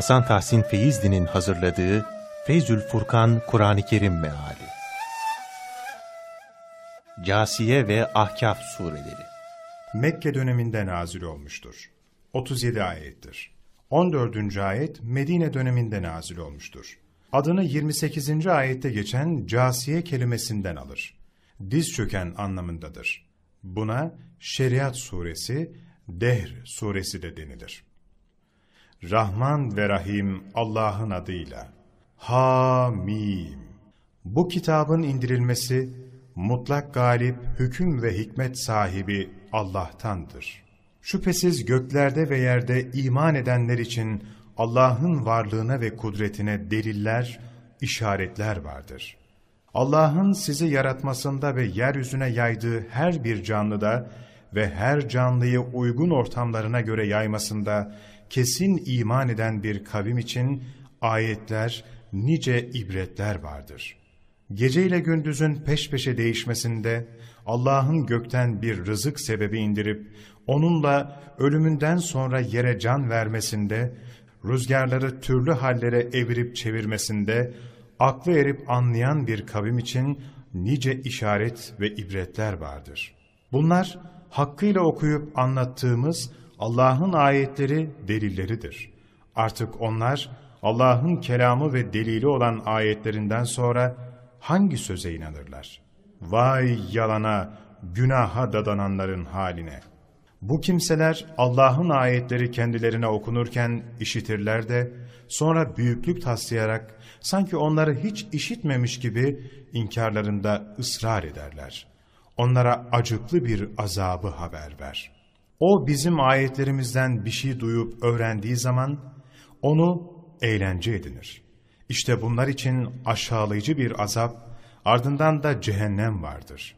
Hasan Tahsin Feyzli'nin hazırladığı Feyzül Furkan Kur'an-ı Kerim Meali Casiye ve Ahkaf Sureleri Mekke döneminde nazil olmuştur. 37 ayettir. 14. ayet Medine döneminde nazil olmuştur. Adını 28. ayette geçen casiye kelimesinden alır. Diz çöken anlamındadır. Buna Şeriat suresi, Dehr suresi de denilir. Rahman ve Rahim Allah'ın adıyla. Hamim. Bu kitabın indirilmesi, mutlak galip, hüküm ve hikmet sahibi Allah'tandır. Şüphesiz göklerde ve yerde iman edenler için Allah'ın varlığına ve kudretine deliller, işaretler vardır. Allah'ın sizi yaratmasında ve yeryüzüne yaydığı her bir canlıda ve her canlıyı uygun ortamlarına göre yaymasında kesin iman eden bir kavim için ayetler, nice ibretler vardır. Gece ile gündüzün peş peşe değişmesinde Allah'ın gökten bir rızık sebebi indirip onunla ölümünden sonra yere can vermesinde, rüzgarları türlü hallere evirip çevirmesinde, aklı erip anlayan bir kavim için nice işaret ve ibretler vardır. Bunlar hakkıyla okuyup anlattığımız Allah'ın ayetleri delilleridir. Artık onlar Allah'ın kelamı ve delili olan ayetlerinden sonra hangi söze inanırlar? Vay yalana, günaha dadananların haline! Bu kimseler Allah'ın ayetleri kendilerine okunurken işitirler de sonra büyüklük taslayarak sanki onları hiç işitmemiş gibi inkarlarında ısrar ederler. Onlara acıklı bir azabı haber ver. O bizim ayetlerimizden bir şey duyup öğrendiği zaman onu eğlence edinir. İşte bunlar için aşağılayıcı bir azap, ardından da cehennem vardır.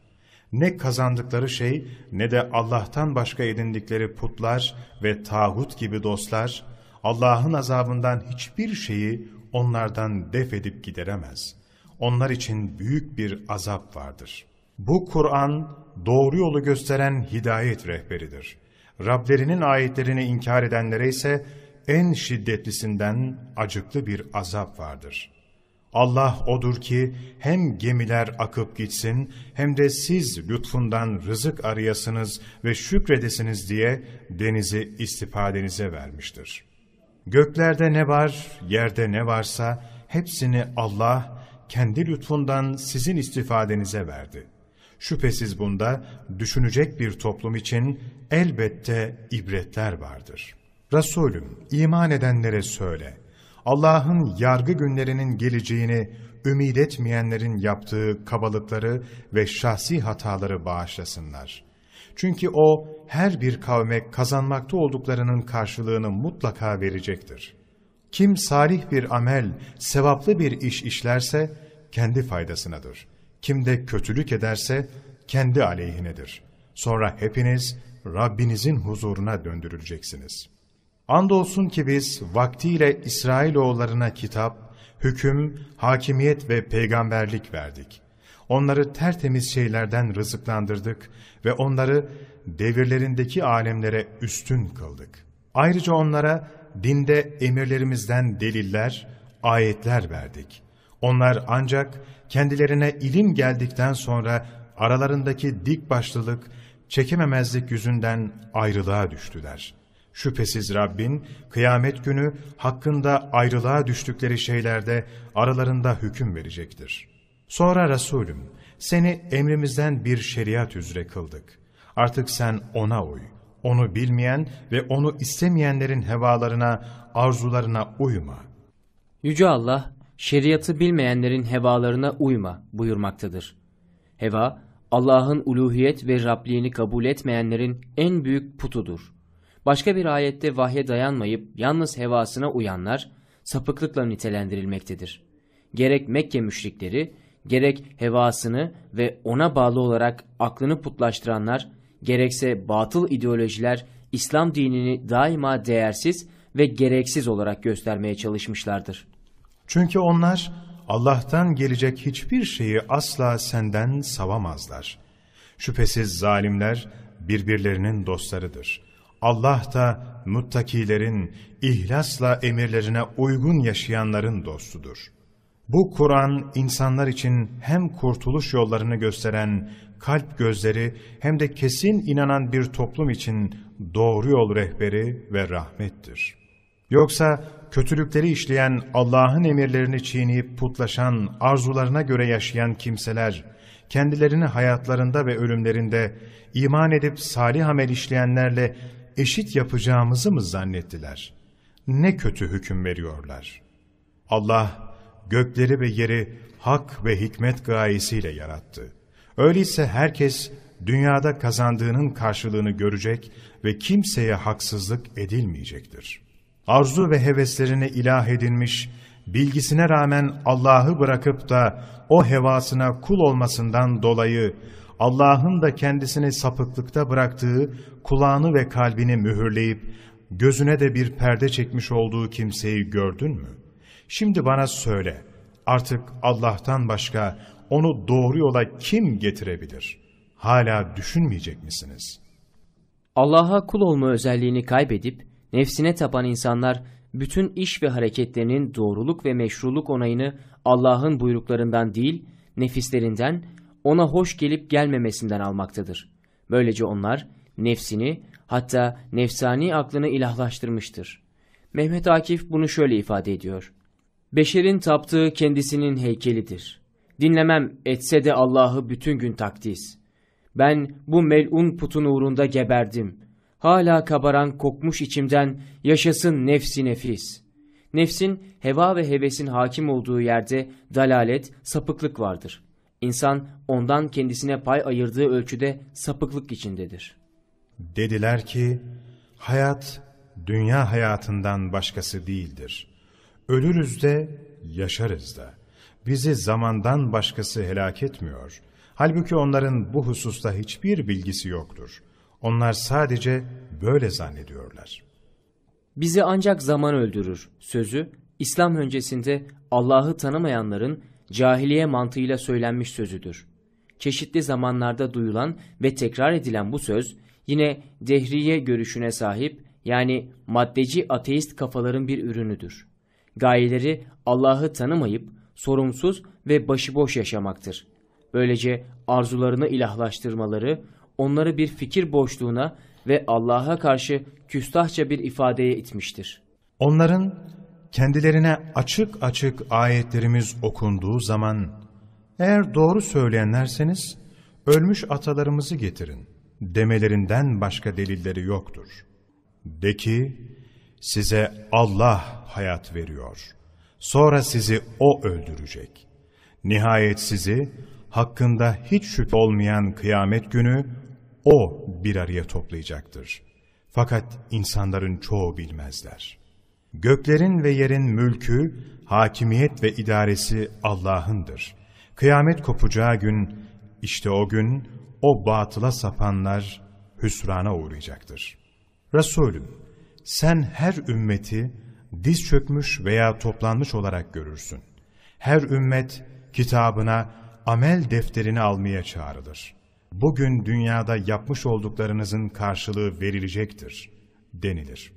Ne kazandıkları şey ne de Allah'tan başka edindikleri putlar ve tağut gibi dostlar, Allah'ın azabından hiçbir şeyi onlardan def edip gideremez. Onlar için büyük bir azap vardır. Bu Kur'an doğru yolu gösteren hidayet rehberidir. Rablerinin ayetlerini inkar edenlere ise en şiddetlisinden acıklı bir azap vardır. Allah odur ki hem gemiler akıp gitsin hem de siz lütfundan rızık arayasınız ve şükredesiniz diye denizi istifadenize vermiştir. Göklerde ne var, yerde ne varsa hepsini Allah kendi lütfundan sizin istifadenize verdi. Şüphesiz bunda düşünecek bir toplum için elbette ibretler vardır. Resulüm, iman edenlere söyle, Allah'ın yargı günlerinin geleceğini ümid etmeyenlerin yaptığı kabalıkları ve şahsi hataları bağışlasınlar. Çünkü O, her bir kavme kazanmakta olduklarının karşılığını mutlaka verecektir. Kim salih bir amel, sevaplı bir iş işlerse, kendi faydasınadır. Kim de kötülük ederse, kendi aleyhinedir. Sonra hepiniz Rabbinizin huzuruna döndürüleceksiniz. Andolsun ki biz vaktiyle İsrailoğullarına kitap, hüküm, hakimiyet ve peygamberlik verdik. Onları tertemiz şeylerden rızıklandırdık ve onları devirlerindeki alemlere üstün kıldık. Ayrıca onlara dinde emirlerimizden deliller, ayetler verdik. Onlar ancak kendilerine ilim geldikten sonra aralarındaki dik başlılık, çekememezlik yüzünden ayrılığa düştüler. Şüphesiz Rabbin kıyamet günü hakkında ayrılığa düştükleri şeylerde aralarında hüküm verecektir. Sonra Resulüm seni emrimizden bir şeriat üzere kıldık. Artık sen ona uy. Onu bilmeyen ve onu istemeyenlerin hevalarına, arzularına uyma. Yüce Allah, şeriatı bilmeyenlerin hevalarına uyma buyurmaktadır. Heva, Allah'ın uluhiyet ve Rabliğini kabul etmeyenlerin en büyük putudur. Başka bir ayette vahye dayanmayıp yalnız hevasına uyanlar sapıklıkla nitelendirilmektedir. Gerek Mekke müşrikleri, gerek hevasını ve ona bağlı olarak aklını putlaştıranlar, gerekse batıl ideolojiler İslam dinini daima değersiz ve gereksiz olarak göstermeye çalışmışlardır. Çünkü onlar Allah'tan gelecek hiçbir şeyi asla senden savamazlar. Şüphesiz zalimler birbirlerinin dostlarıdır. Allah da muttakilerin, ihlasla emirlerine uygun yaşayanların dostudur. Bu Kur'an insanlar için hem kurtuluş yollarını gösteren kalp gözleri hem de kesin inanan bir toplum için doğru yol rehberi ve rahmettir. Yoksa kötülükleri işleyen Allah'ın emirlerini çiğneyip putlaşan, arzularına göre yaşayan kimseler, kendilerini hayatlarında ve ölümlerinde iman edip salih amel işleyenlerle eşit yapacağımızı mı zannettiler? Ne kötü hüküm veriyorlar. Allah gökleri ve yeri hak ve hikmet gayesiyle yarattı. Öyleyse herkes dünyada kazandığının karşılığını görecek ve kimseye haksızlık edilmeyecektir. Arzu ve heveslerine ilah edinmiş, bilgisine rağmen Allah'ı bırakıp da o hevasına kul olmasından dolayı Allah'ın da kendisini sapıklıkta bıraktığı kulağını ve kalbini mühürleyip gözüne de bir perde çekmiş olduğu kimseyi gördün mü? Şimdi bana söyle, artık Allah'tan başka onu doğru yola kim getirebilir? Hala düşünmeyecek misiniz? Allah'a kul olma özelliğini kaybedip nefsine tapan insanlar bütün iş ve hareketlerinin doğruluk ve meşruluk onayını Allah'ın buyruklarından değil, nefislerinden, ona hoş gelip gelmemesinden almaktadır. Böylece onlar nefsini hatta nefsani aklını ilahlaştırmıştır. Mehmet Akif bunu şöyle ifade ediyor. Beşerin taptığı kendisinin heykelidir. Dinlemem etse de Allah'ı bütün gün takdis. Ben bu melun putun uğrunda geberdim. Hala kabaran kokmuş içimden yaşasın nefsi nefis. Nefsin heva ve hevesin hakim olduğu yerde dalalet, sapıklık vardır. İnsan ondan kendisine pay ayırdığı ölçüde sapıklık içindedir. Dediler ki, hayat dünya hayatından başkası değildir. Ölürüz de, yaşarız da. Bizi zamandan başkası helak etmiyor. Halbuki onların bu hususta hiçbir bilgisi yoktur. Onlar sadece böyle zannediyorlar. Bizi ancak zaman öldürür sözü, İslam öncesinde Allah'ı tanımayanların cahiliye mantığıyla söylenmiş sözüdür. Çeşitli zamanlarda duyulan ve tekrar edilen bu söz, yine dehriye görüşüne sahip yani maddeci ateist kafaların bir ürünüdür. Gayeleri Allah'ı tanımayıp sorumsuz ve başıboş yaşamaktır. Böylece arzularını ilahlaştırmaları, onları bir fikir boşluğuna ve Allah'a karşı küstahça bir ifadeye itmiştir. Onların kendilerine açık açık ayetlerimiz okunduğu zaman, eğer doğru söyleyenlerseniz, ölmüş atalarımızı getirin demelerinden başka delilleri yoktur. De ki, size Allah hayat veriyor. Sonra sizi O öldürecek. Nihayet sizi hakkında hiç şüphe olmayan kıyamet günü O bir araya toplayacaktır. Fakat insanların çoğu bilmezler. Göklerin ve yerin mülkü, hakimiyet ve idaresi Allah'ındır. Kıyamet kopacağı gün, işte o gün o batıla sapanlar hüsrana uğrayacaktır. Resulüm, sen her ümmeti diz çökmüş veya toplanmış olarak görürsün. Her ümmet kitabına, amel defterini almaya çağrılır. Bugün dünyada yapmış olduklarınızın karşılığı verilecektir, denilir.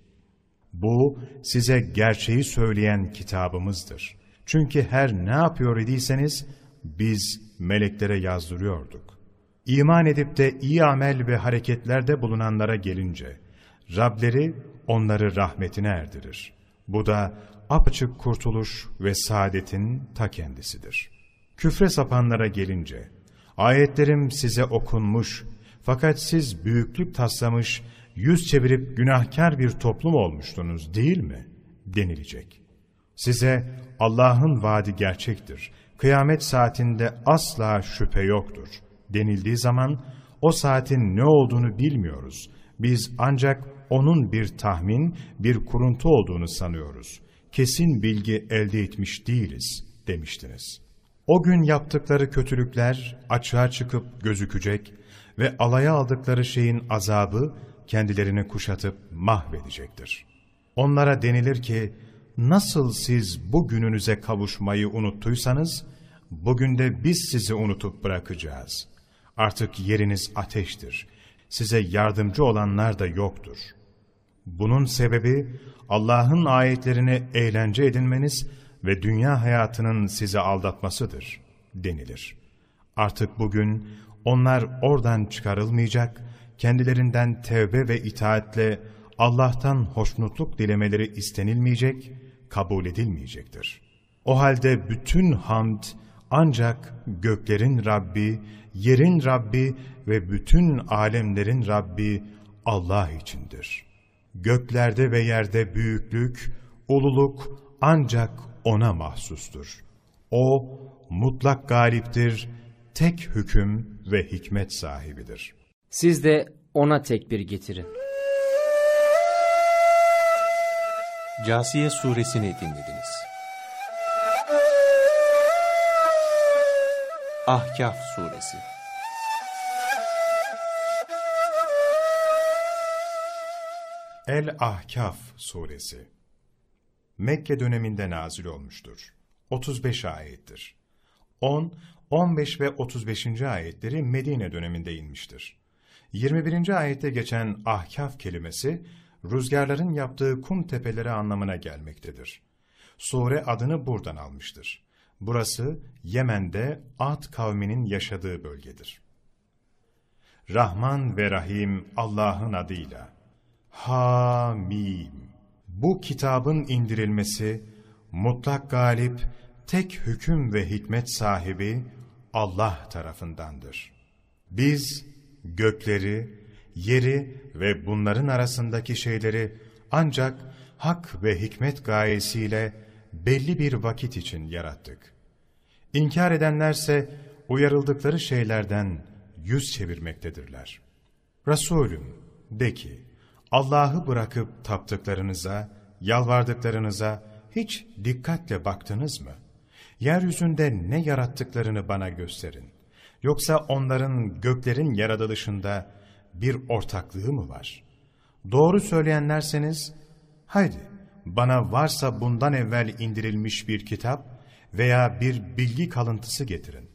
Bu size gerçeği söyleyen kitabımızdır. Çünkü her ne yapıyor idiyseniz biz meleklere yazdırıyorduk. İman edip de iyi amel ve hareketlerde bulunanlara gelince, Rableri onları rahmetine erdirir. Bu da apaçık kurtuluş ve saadetin ta kendisidir. Küfre sapanlara gelince, ayetlerim size okunmuş fakat siz büyüklük taslamış, yüz çevirip günahkar bir toplum olmuştunuz değil mi? denilecek. Size Allah'ın vaadi gerçektir. Kıyamet saatinde asla şüphe yoktur. Denildiği zaman o saatin ne olduğunu bilmiyoruz. Biz ancak onun bir tahmin, bir kuruntu olduğunu sanıyoruz. Kesin bilgi elde etmiş değiliz demiştiniz. O gün yaptıkları kötülükler açığa çıkıp gözükecek ve alaya aldıkları şeyin azabı kendilerini kuşatıp mahvedecektir. Onlara denilir ki, nasıl siz bu gününüze kavuşmayı unuttuysanız, bugün de biz sizi unutup bırakacağız. Artık yeriniz ateştir. Size yardımcı olanlar da yoktur. Bunun sebebi Allah'ın ayetlerini eğlence edinmeniz ve dünya hayatının sizi aldatmasıdır denilir. Artık bugün onlar oradan çıkarılmayacak, kendilerinden tevbe ve itaatle Allah'tan hoşnutluk dilemeleri istenilmeyecek, kabul edilmeyecektir. O halde bütün hamd ancak göklerin Rabbi, yerin Rabbi ve bütün alemlerin Rabbi Allah içindir. Göklerde ve yerde büyüklük, ululuk ancak O'na mahsustur. O, mutlak galiptir, tek hüküm ve hikmet sahibidir. Siz de ona tekbir getirin. Casiye suresini dinlediniz. Ahkaf suresi El-Ahkaf suresi Mekke döneminde nazil olmuştur. 35 ayettir. 10, 15 ve 35. ayetleri Medine döneminde inmiştir. 21. ayette geçen ahkaf kelimesi, rüzgarların yaptığı kum tepeleri anlamına gelmektedir. Sure adını buradan almıştır. Burası Yemen'de Ad kavminin yaşadığı bölgedir. Rahman ve Rahim Allah'ın adıyla. Hamim. Bu kitabın indirilmesi, mutlak galip, tek hüküm ve hikmet sahibi Allah tarafındandır. Biz gökleri, yeri ve bunların arasındaki şeyleri ancak hak ve hikmet gayesiyle belli bir vakit için yarattık. İnkar edenlerse uyarıldıkları şeylerden yüz çevirmektedirler. Resulüm de ki, Allah'ı bırakıp taptıklarınıza, yalvardıklarınıza hiç dikkatle baktınız mı? Yeryüzünde ne yarattıklarını bana gösterin. Yoksa onların göklerin yaratılışında bir ortaklığı mı var? Doğru söyleyenlerseniz, haydi bana varsa bundan evvel indirilmiş bir kitap veya bir bilgi kalıntısı getirin.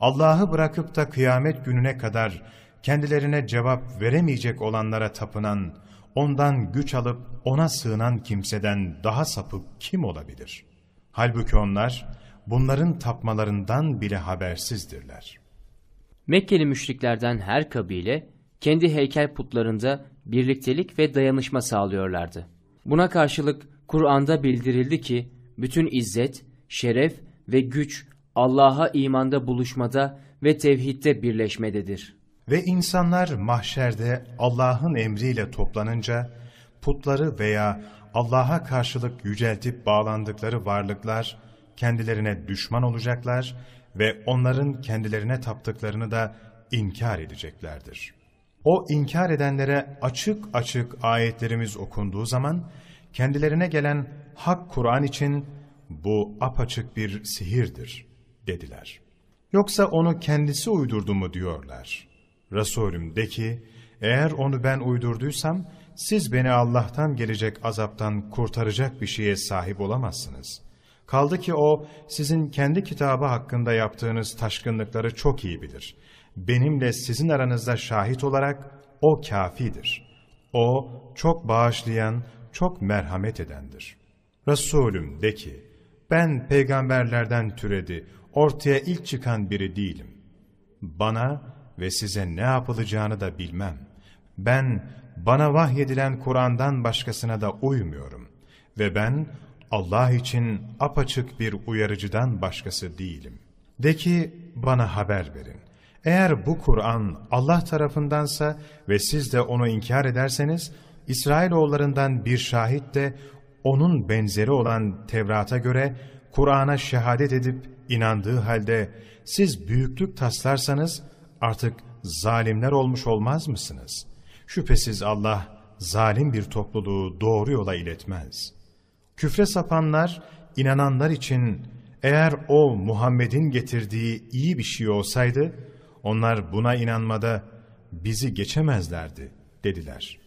Allah'ı bırakıp da kıyamet gününe kadar kendilerine cevap veremeyecek olanlara tapınan, ondan güç alıp ona sığınan kimseden daha sapık kim olabilir? Halbuki onlar bunların tapmalarından bile habersizdirler. Mekkeli müşriklerden her kabile kendi heykel putlarında birliktelik ve dayanışma sağlıyorlardı. Buna karşılık Kur'an'da bildirildi ki bütün izzet, şeref ve güç Allah'a imanda buluşmada ve tevhidde birleşmededir. Ve insanlar mahşerde Allah'ın emriyle toplanınca putları veya Allah'a karşılık yüceltip bağlandıkları varlıklar kendilerine düşman olacaklar ve onların kendilerine taptıklarını da inkar edeceklerdir. O inkar edenlere açık açık ayetlerimiz okunduğu zaman kendilerine gelen hak Kur'an için bu apaçık bir sihirdir dediler. Yoksa onu kendisi uydurdu mu diyorlar. Resulüm de ki, eğer onu ben uydurduysam, siz beni Allah'tan gelecek azaptan kurtaracak bir şeye sahip olamazsınız. Kaldı ki o, sizin kendi kitabı hakkında yaptığınız taşkınlıkları çok iyi bilir. Benimle sizin aranızda şahit olarak o kafidir. O, çok bağışlayan, çok merhamet edendir. Resulüm de ki, ben peygamberlerden türedi, ortaya ilk çıkan biri değilim. Bana ve size ne yapılacağını da bilmem. Ben bana vahyedilen Kur'an'dan başkasına da uymuyorum. Ve ben Allah için apaçık bir uyarıcıdan başkası değilim. De ki bana haber verin. Eğer bu Kur'an Allah tarafındansa ve siz de onu inkar ederseniz, İsrailoğullarından bir şahit de onun benzeri olan Tevrat'a göre Kur'an'a şehadet edip inandığı halde siz büyüklük taslarsanız artık zalimler olmuş olmaz mısınız? Şüphesiz Allah zalim bir topluluğu doğru yola iletmez. Küfre sapanlar, inananlar için eğer o Muhammed'in getirdiği iyi bir şey olsaydı, onlar buna inanmada bizi geçemezlerdi dediler.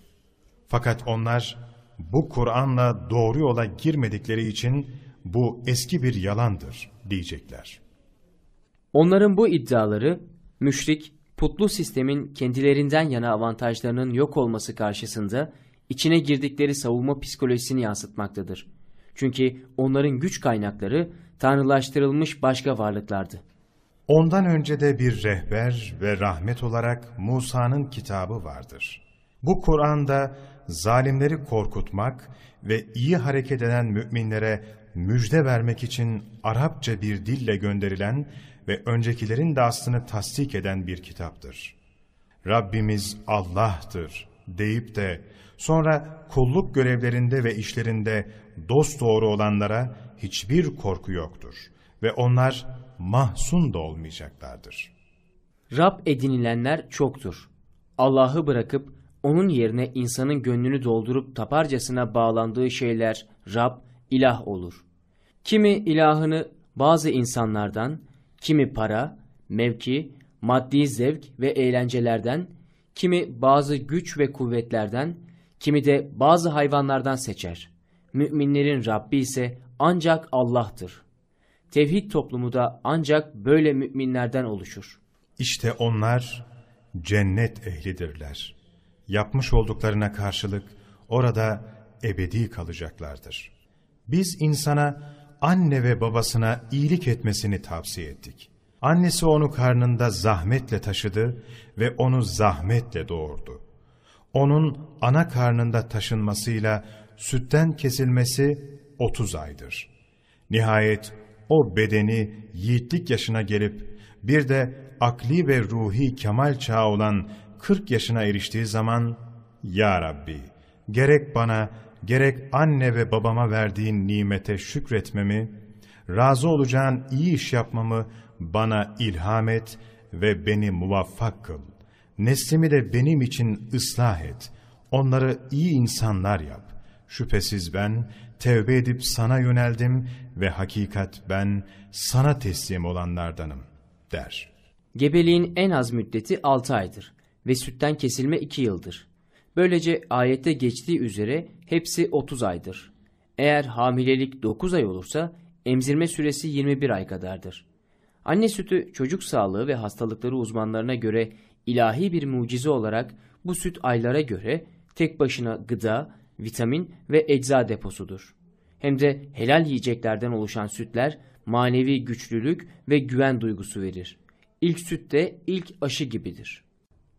Fakat onlar bu Kur'an'la doğru yola girmedikleri için bu eski bir yalandır diyecekler. Onların bu iddiaları müşrik, putlu sistemin kendilerinden yana avantajlarının yok olması karşısında içine girdikleri savunma psikolojisini yansıtmaktadır. Çünkü onların güç kaynakları tanrılaştırılmış başka varlıklardı. Ondan önce de bir rehber ve rahmet olarak Musa'nın kitabı vardır. Bu Kur'an'da zalimleri korkutmak ve iyi hareket eden müminlere müjde vermek için Arapça bir dille gönderilen ve öncekilerin de aslını tasdik eden bir kitaptır. Rabbimiz Allah'tır deyip de sonra kulluk görevlerinde ve işlerinde dosdoğru olanlara hiçbir korku yoktur ve onlar mahzun da olmayacaklardır. Rab edinilenler çoktur. Allah'ı bırakıp onun yerine insanın gönlünü doldurup taparcasına bağlandığı şeyler Rab, ilah olur. Kimi ilahını bazı insanlardan, kimi para, mevki, maddi zevk ve eğlencelerden, kimi bazı güç ve kuvvetlerden, kimi de bazı hayvanlardan seçer. Müminlerin Rabbi ise ancak Allah'tır. Tevhid toplumu da ancak böyle müminlerden oluşur. İşte onlar cennet ehlidirler. Yapmış olduklarına karşılık orada ebedi kalacaklardır. Biz insana anne ve babasına iyilik etmesini tavsiye ettik. Annesi onu karnında zahmetle taşıdı ve onu zahmetle doğurdu. Onun ana karnında taşınmasıyla sütten kesilmesi 30 aydır. Nihayet o bedeni yiğitlik yaşına gelip bir de akli ve ruhi kemal çağı olan 40 yaşına eriştiği zaman Ya Rabbi gerek bana gerek anne ve babama verdiğin nimete şükretmemi, razı olacağın iyi iş yapmamı bana ilham et ve beni muvaffak kıl. Neslimi de benim için ıslah et. Onları iyi insanlar yap. Şüphesiz ben tevbe edip sana yöneldim ve hakikat ben sana teslim olanlardanım der. Gebeliğin en az müddeti 6 aydır ve sütten kesilme 2 yıldır. Böylece ayette geçtiği üzere hepsi 30 aydır. Eğer hamilelik 9 ay olursa emzirme süresi 21 ay kadardır. Anne sütü çocuk sağlığı ve hastalıkları uzmanlarına göre ilahi bir mucize olarak bu süt aylara göre tek başına gıda, vitamin ve ecza deposudur. Hem de helal yiyeceklerden oluşan sütler manevi güçlülük ve güven duygusu verir. İlk süt de ilk aşı gibidir.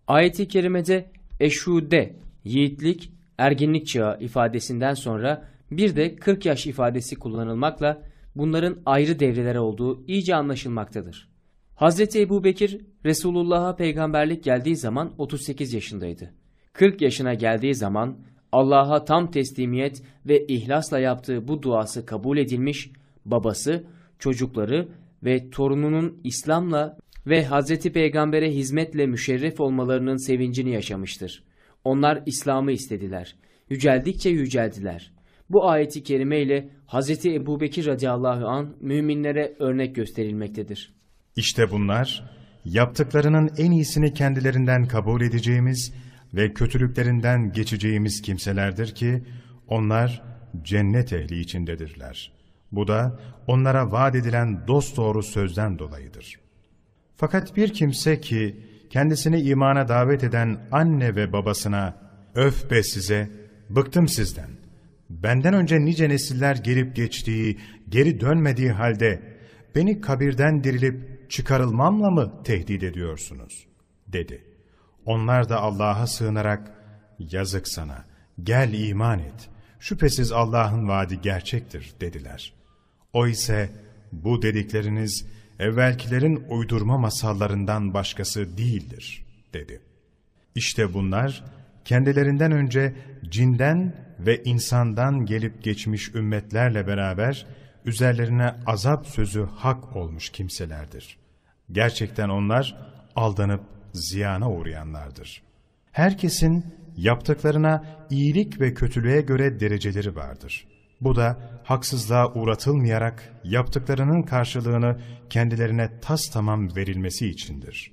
Ayet-i kerimede eşude, yiğitlik, erginlik çağı ifadesinden sonra bir de 40 yaş ifadesi kullanılmakla bunların ayrı devreler olduğu iyice anlaşılmaktadır. Hazreti Ebu Bekir Resulullah'a peygamberlik geldiği zaman 38 yaşındaydı. 40 yaşına geldiği zaman Allah'a tam teslimiyet ve ihlasla yaptığı bu duası kabul edilmiş, babası, çocukları ve torununun İslam'la ve Hazreti Peygamber'e hizmetle müşerref olmalarının sevincini yaşamıştır. Onlar İslam'ı istediler. Yüceldikçe yüceldiler. Bu ayeti kerime ile Hazreti Ebu radıyallahu an müminlere örnek gösterilmektedir. İşte bunlar yaptıklarının en iyisini kendilerinden kabul edeceğimiz ve kötülüklerinden geçeceğimiz kimselerdir ki onlar cennet ehli içindedirler. Bu da onlara vaat edilen dosdoğru sözden dolayıdır. Fakat bir kimse ki kendisini imana davet eden anne ve babasına öf be size, bıktım sizden. Benden önce nice nesiller gelip geçtiği, geri dönmediği halde beni kabirden dirilip çıkarılmamla mı tehdit ediyorsunuz? dedi. Onlar da Allah'a sığınarak yazık sana, gel iman et. Şüphesiz Allah'ın vaadi gerçektir dediler. O ise bu dedikleriniz evvelkilerin uydurma masallarından başkası değildir dedi. İşte bunlar kendilerinden önce cinden ve insandan gelip geçmiş ümmetlerle beraber üzerlerine azap sözü hak olmuş kimselerdir. Gerçekten onlar aldanıp ziyana uğrayanlardır. Herkesin yaptıklarına iyilik ve kötülüğe göre dereceleri vardır. Bu da haksızlığa uğratılmayarak yaptıklarının karşılığını kendilerine tas tamam verilmesi içindir.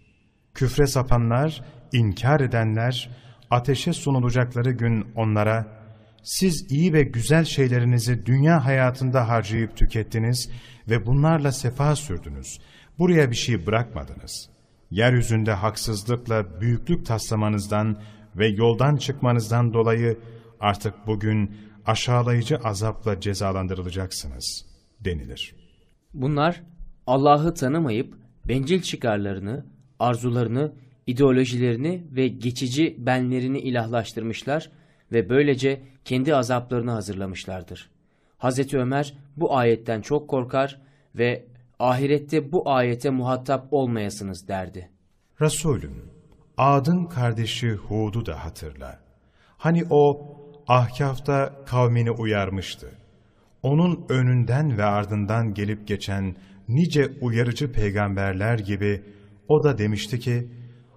Küfre sapanlar, inkar edenler, ateşe sunulacakları gün onlara, siz iyi ve güzel şeylerinizi dünya hayatında harcayıp tükettiniz ve bunlarla sefa sürdünüz. Buraya bir şey bırakmadınız. Yeryüzünde haksızlıkla büyüklük taslamanızdan ve yoldan çıkmanızdan dolayı artık bugün aşağılayıcı azapla cezalandırılacaksınız denilir. Bunlar Allah'ı tanımayıp bencil çıkarlarını, arzularını, ideolojilerini ve geçici benlerini ilahlaştırmışlar ve böylece kendi azaplarını hazırlamışlardır. Hazreti Ömer bu ayetten çok korkar ve ahirette bu ayete muhatap olmayasınız derdi. Resulüm, Ad'ın kardeşi Hud'u da hatırla. Hani o Ahkaf'ta kavmini uyarmıştı. Onun önünden ve ardından gelip geçen nice uyarıcı peygamberler gibi o da demişti ki,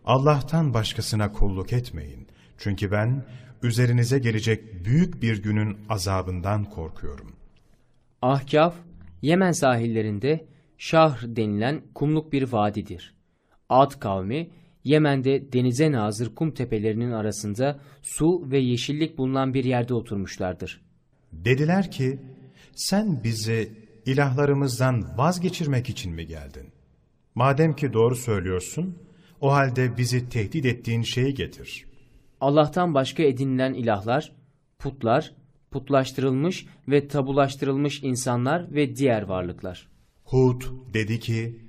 Allah'tan başkasına kulluk etmeyin. Çünkü ben üzerinize gelecek büyük bir günün azabından korkuyorum. Ahkaf, Yemen sahillerinde Şahr denilen kumluk bir vadidir. Ad kavmi, Yemen'de denize nazır kum tepelerinin arasında su ve yeşillik bulunan bir yerde oturmuşlardır. Dediler ki, sen bizi ilahlarımızdan vazgeçirmek için mi geldin? Madem ki doğru söylüyorsun, o halde bizi tehdit ettiğin şeyi getir. Allah'tan başka edinilen ilahlar, putlar, putlaştırılmış ve tabulaştırılmış insanlar ve diğer varlıklar. Hud dedi ki,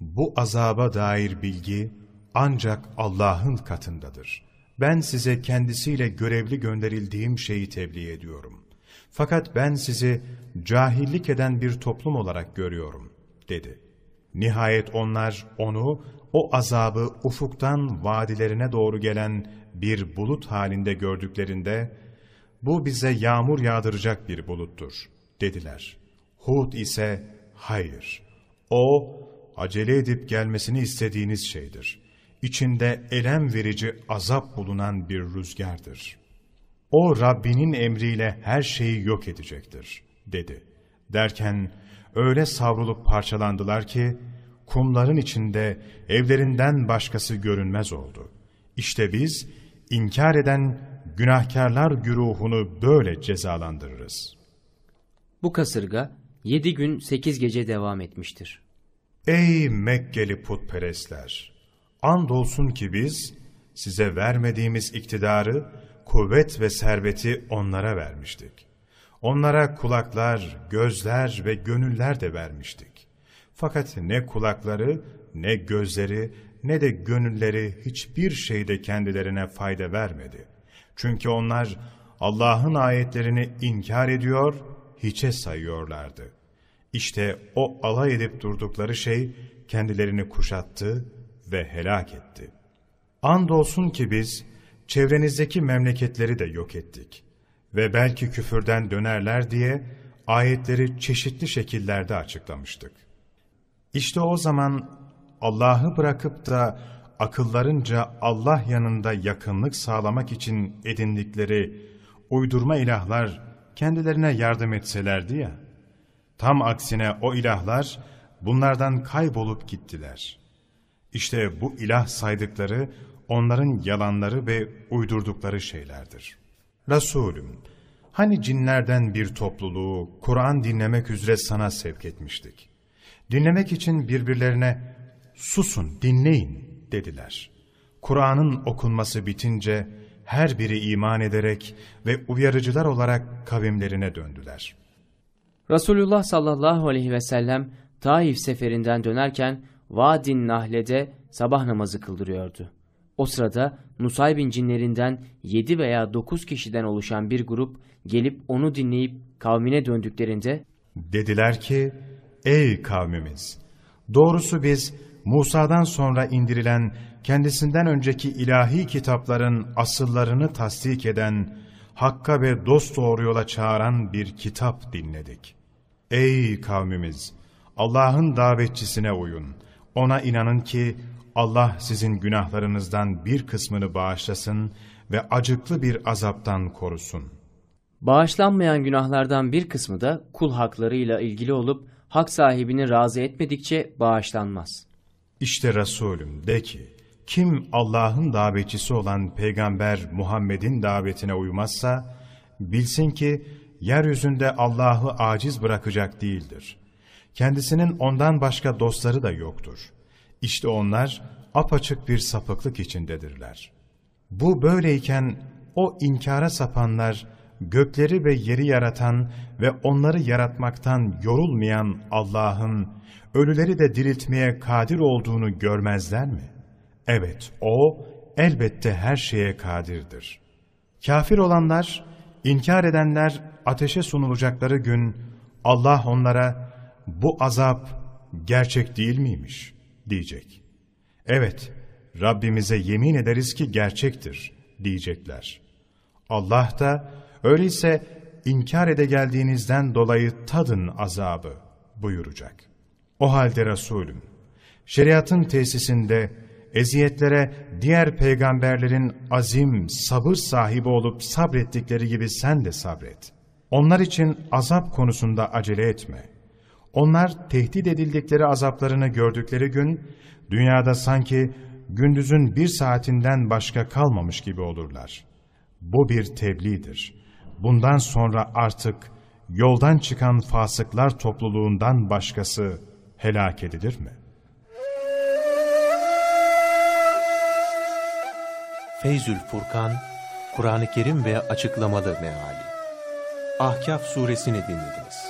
bu azaba dair bilgi ancak Allah'ın katındadır. Ben size kendisiyle görevli gönderildiğim şeyi tebliğ ediyorum. Fakat ben sizi cahillik eden bir toplum olarak görüyorum, dedi. Nihayet onlar onu, o azabı ufuktan vadilerine doğru gelen bir bulut halinde gördüklerinde, bu bize yağmur yağdıracak bir buluttur, dediler. Hud ise, hayır, o, acele edip gelmesini istediğiniz şeydir. İçinde elem verici azap bulunan bir rüzgardır. O Rabbinin emriyle her şeyi yok edecektir, dedi. Derken öyle savrulup parçalandılar ki, kumların içinde evlerinden başkası görünmez oldu. İşte biz, inkar eden günahkarlar güruhunu böyle cezalandırırız. Bu kasırga yedi gün sekiz gece devam etmiştir. Ey Mekkeli putperestler! Andolsun ki biz size vermediğimiz iktidarı, kuvvet ve serveti onlara vermiştik. Onlara kulaklar, gözler ve gönüller de vermiştik. Fakat ne kulakları, ne gözleri, ne de gönülleri hiçbir şeyde kendilerine fayda vermedi. Çünkü onlar Allah'ın ayetlerini inkar ediyor, hiçe sayıyorlardı. İşte o alay edip durdukları şey kendilerini kuşattı ve helak etti. Andolsun ki biz çevrenizdeki memleketleri de yok ettik ve belki küfürden dönerler diye ayetleri çeşitli şekillerde açıklamıştık. İşte o zaman Allah'ı bırakıp da akıllarınca Allah yanında yakınlık sağlamak için edindikleri uydurma ilahlar kendilerine yardım etselerdi ya, tam aksine o ilahlar bunlardan kaybolup gittiler. İşte bu ilah saydıkları onların yalanları ve uydurdukları şeylerdir. Resulüm, hani cinlerden bir topluluğu Kur'an dinlemek üzere sana sevk etmiştik. Dinlemek için birbirlerine susun dinleyin dediler. Kur'an'ın okunması bitince her biri iman ederek ve uyarıcılar olarak kavimlerine döndüler. Resulullah sallallahu aleyhi ve sellem Taif seferinden dönerken Vadin Nahle'de sabah namazı kıldırıyordu. O sırada Nusaybin cinlerinden yedi veya dokuz kişiden oluşan bir grup gelip onu dinleyip kavmine döndüklerinde Dediler ki, ey kavmimiz! Doğrusu biz Musa'dan sonra indirilen kendisinden önceki ilahi kitapların asıllarını tasdik eden, hakka ve dost doğru yola çağıran bir kitap dinledik. Ey kavmimiz! Allah'ın davetçisine uyun. Ona inanın ki Allah sizin günahlarınızdan bir kısmını bağışlasın ve acıklı bir azaptan korusun. Bağışlanmayan günahlardan bir kısmı da kul haklarıyla ilgili olup hak sahibini razı etmedikçe bağışlanmaz. İşte Resulüm de ki, kim Allah'ın davetçisi olan Peygamber Muhammed'in davetine uymazsa, bilsin ki yeryüzünde Allah'ı aciz bırakacak değildir. Kendisinin ondan başka dostları da yoktur. İşte onlar apaçık bir sapıklık içindedirler. Bu böyleyken o inkara sapanlar, gökleri ve yeri yaratan ve onları yaratmaktan yorulmayan Allah'ın, ölüleri de diriltmeye kadir olduğunu görmezler mi? Evet, O elbette her şeye kadirdir. Kafir olanlar, inkar edenler ateşe sunulacakları gün Allah onlara bu azap gerçek değil miymiş diyecek. Evet, Rabbimize yemin ederiz ki gerçektir diyecekler. Allah da öyleyse inkar ede geldiğinizden dolayı tadın azabı buyuracak. O halde Resulüm, şeriatın tesisinde eziyetlere diğer peygamberlerin azim, sabır sahibi olup sabrettikleri gibi sen de sabret. Onlar için azap konusunda acele etme. Onlar tehdit edildikleri azaplarını gördükleri gün, dünyada sanki gündüzün bir saatinden başka kalmamış gibi olurlar. Bu bir tebliğdir. Bundan sonra artık yoldan çıkan fasıklar topluluğundan başkası helak edilir mi? Feyzül Furkan, Kur'an-ı Kerim ve açıklamalı meali. Ahkaf suresini dinlediniz.